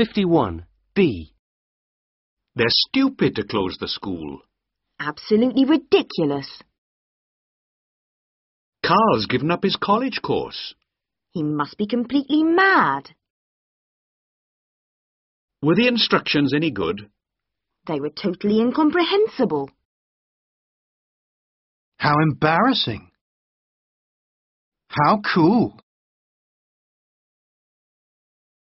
51. B. They're stupid to close the school. Absolutely ridiculous. Carl's given up his college course. He must be completely mad. Were the instructions any good? They were totally incomprehensible. How embarrassing. How cool.